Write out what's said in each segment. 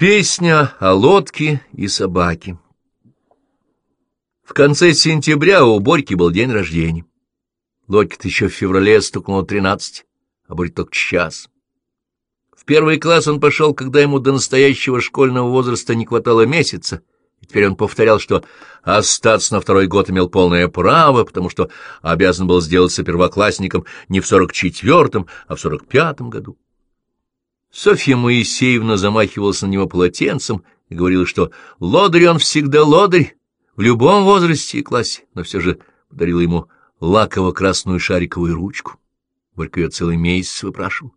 Песня о лодке и собаке В конце сентября у Борьки был день рождения. Лодьке-то еще в феврале стукнуло тринадцать, а Борька только час. В первый класс он пошел, когда ему до настоящего школьного возраста не хватало месяца, и теперь он повторял, что остаться на второй год имел полное право, потому что обязан был сделаться первоклассником не в сорок четвертом, а в сорок пятом году. Софья Моисеевна замахивалась на него полотенцем и говорила, что лодырь он всегда лодырь, в любом возрасте и классе, но все же подарила ему лаково-красную шариковую ручку. Борька ее целый месяц выпрашивал.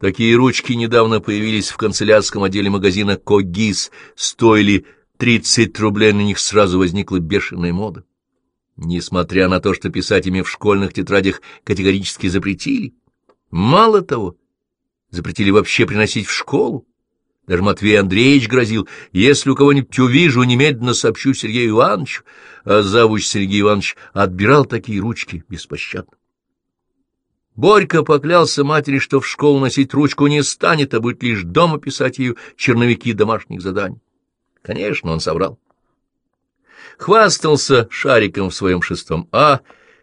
Такие ручки недавно появились в канцелярском отделе магазина «Когис», стоили 30 рублей, на них сразу возникла бешеная мода. Несмотря на то, что писать ими в школьных тетрадях категорически запретили, мало того, запретили вообще приносить в школу. Даже Матвей Андреевич грозил, если у кого-нибудь увижу, немедленно сообщу Сергею Ивановичу, а завуч Сергей Иванович отбирал такие ручки беспощадно. Борька поклялся матери, что в школу носить ручку не станет, а будет лишь дома писать ее черновики домашних заданий. Конечно, он соврал. Хвастался шариком в своем шестом А,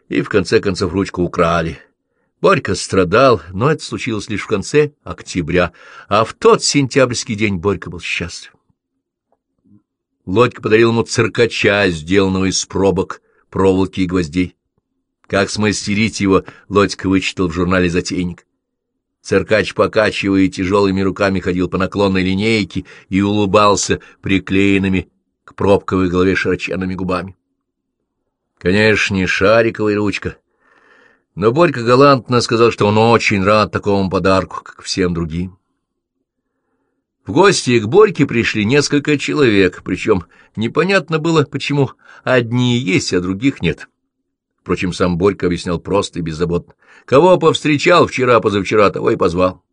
и в конце концов ручку украли. Борька страдал, но это случилось лишь в конце октября, а в тот сентябрьский день Борька был счастлив. Лодька подарил ему циркача, сделанного из пробок, проволоки и гвоздей. Как смастерить его, Лодька вычитал в журнале «Затейник». Циркач, покачивая тяжелыми руками, ходил по наклонной линейке и улыбался приклеенными к пробковой голове широченными губами. Конечно, не шариковая ручка, но Борька галантно сказал, что он очень рад такому подарку, как всем другим. В гости к Борьке пришли несколько человек, причем непонятно было, почему одни есть, а других нет. Впрочем, сам Борька объяснял просто и беззаботно. Кого повстречал вчера-позавчера, того и позвал.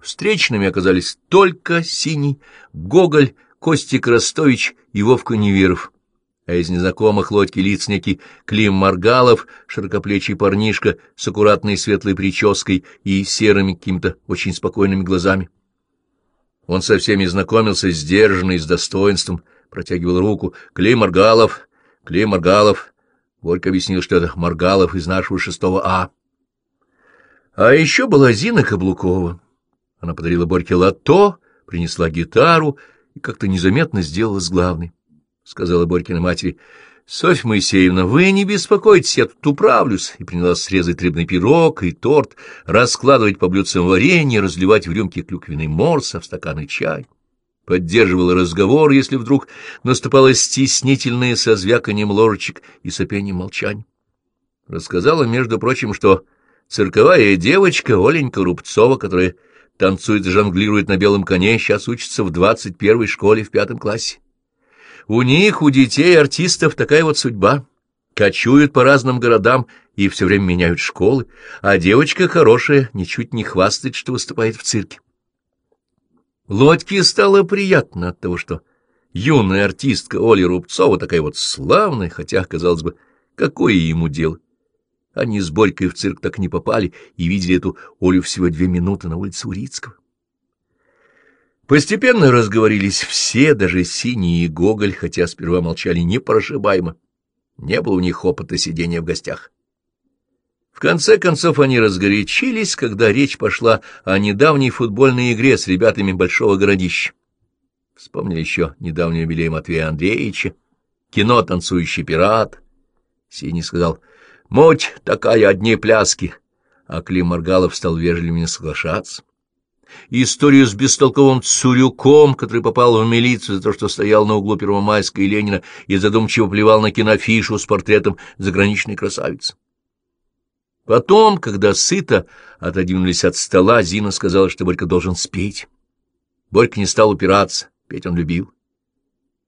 Встречными оказались только Синий, Гоголь, Костик Ростович и Вовка Неверов а из незнакомых лодки лиц некий Клим Маргалов, широкоплечий парнишка с аккуратной светлой прической и серыми какими-то очень спокойными глазами. Он со всеми знакомился сдержанный, с достоинством, протягивал руку. «Клим Маргалов! Клим Маргалов!» Горько объяснил, что это Маргалов из нашего шестого А. А еще была Зина Каблукова. Она подарила Борьке лото, принесла гитару и как-то незаметно сделалась главной. — сказала Борькина матери. — Софья Моисеевна, вы не беспокойтесь, я тут управлюсь. И принялась срезать рыбный пирог и торт, раскладывать по блюдцам варенье, разливать в рюмки клюквенный морс, а в стаканы чай. Поддерживала разговор, если вдруг наступало стеснительное со звяканием ложечек и сопением молчания. Рассказала, между прочим, что цирковая девочка Оленька Рубцова, которая танцует и жонглирует на белом коне, сейчас учится в двадцать первой школе в пятом классе. У них, у детей, артистов, такая вот судьба. Кочуют по разным городам и все время меняют школы, а девочка хорошая, ничуть не хвастает, что выступает в цирке. Лодьке стало приятно от того, что юная артистка Оля Рубцова такая вот славная, хотя, казалось бы, какое ему дело. Они с Борькой в цирк так не попали и видели эту Олю всего две минуты на улице Урицкого. Постепенно разговорились все, даже Синий и Гоголь, хотя сперва молчали непрошибаемо. Не было у них опыта сидения в гостях. В конце концов они разгорячились, когда речь пошла о недавней футбольной игре с ребятами Большого городища. Вспомнили еще недавний юбилей Матвея Андреевича, кино «Танцующий пират». Синий сказал, «Муть такая, одни пляски». А Клим Маргалов стал вежливо соглашаться историю с бестолковым Цурюком, который попал в милицию за то, что стоял на углу Первомайской и Ленина и задумчиво плевал на кинофишу с портретом заграничной красавицы. Потом, когда сыто отодвинулись от стола, Зина сказала, что Борька должен спеть. Борька не стал упираться, петь он любил.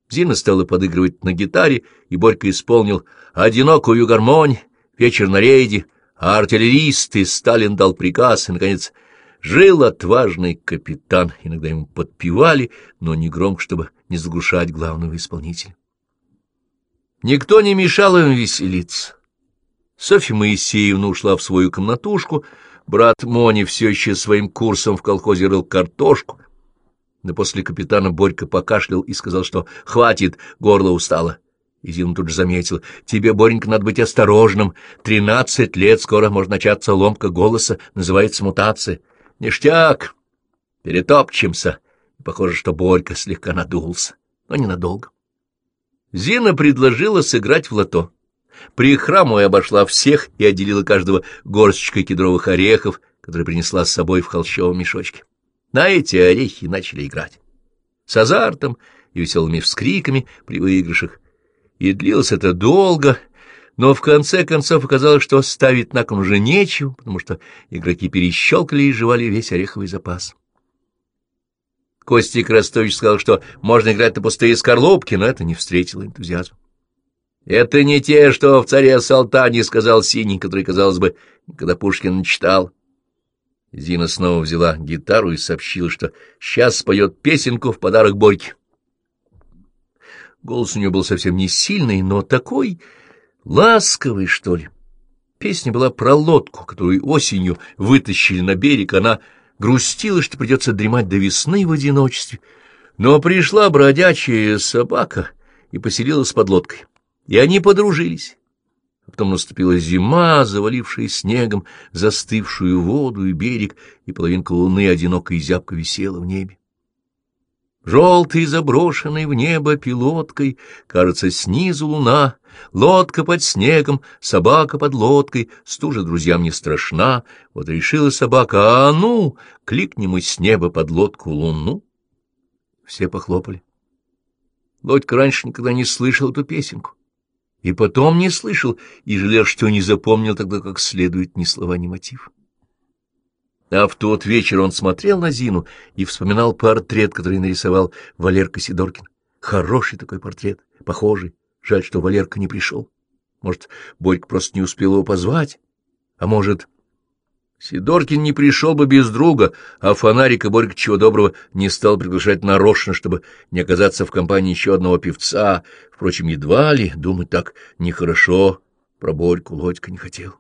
Зина стала подыгрывать на гитаре, и Борька исполнил «Одинокую гармонь», «Вечер на рейде», артиллеристы Сталин дал приказ, и, наконец, Жил отважный капитан, иногда ему подпевали, но не громко, чтобы не заглушать главного исполнителя. Никто не мешал им веселиться. Софья Моисеевна ушла в свою комнатушку, брат Мони все еще своим курсом в колхозе рыл картошку. Но после капитана Борька покашлял и сказал, что хватит, горло устало. И Зина тут же заметила, тебе, Боренька, надо быть осторожным. Тринадцать лет, скоро может начаться ломка голоса, называется мутация. Ништяк! Перетопчемся. Похоже, что Борька слегка надулся, но ненадолго. Зина предложила сыграть в лото. Прихрамывая обошла всех и отделила каждого горсточкой кедровых орехов, которые принесла с собой в холщовом мешочке. На эти орехи начали играть. С азартом и веселыми вскриками при выигрышах. И длилось это долго, но в конце концов оказалось, что ставить на кон уже нечего, потому что игроки перещелкали и жевали весь ореховый запас. Костик Ростович сказал, что можно играть на пустые скорлупки, но это не встретило энтузиазма. «Это не те, что в «Царе Салтане» сказал Синий, который, казалось бы, когда Пушкин читал. Зина снова взяла гитару и сообщила, что сейчас споет песенку в подарок Борьке. Голос у нее был совсем не сильный, но такой ласковый, что ли. Песня была про лодку, которую осенью вытащили на берег. Она грустила, что придется дремать до весны в одиночестве. Но пришла бродячая собака и поселилась под лодкой. И они подружились. А потом наступила зима, завалившая снегом застывшую воду и берег, и половинка луны одиноко и зябко висела в небе. Желтый, заброшенный в небо пилоткой, кажется, снизу луна, лодка под снегом, собака под лодкой, стужа друзьям не страшна, вот решила собака, а ну, кликнем с неба под лодку луну. Все похлопали. Лодька раньше никогда не слышал эту песенку. И потом не слышал, и жалел, что не запомнил тогда как следует ни слова, ни мотив. А в тот вечер он смотрел на Зину и вспоминал портрет, который нарисовал Валерка Сидоркин. Хороший такой портрет, похожий. Жаль, что Валерка не пришел. Может, Борька просто не успел его позвать? А может... Сидоркин не пришел бы без друга, а фонарика Борька чего доброго не стал приглашать нарочно, чтобы не оказаться в компании еще одного певца. Впрочем, едва ли, думать так нехорошо, про Борьку Лодька не хотел.